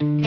Mm-hmm.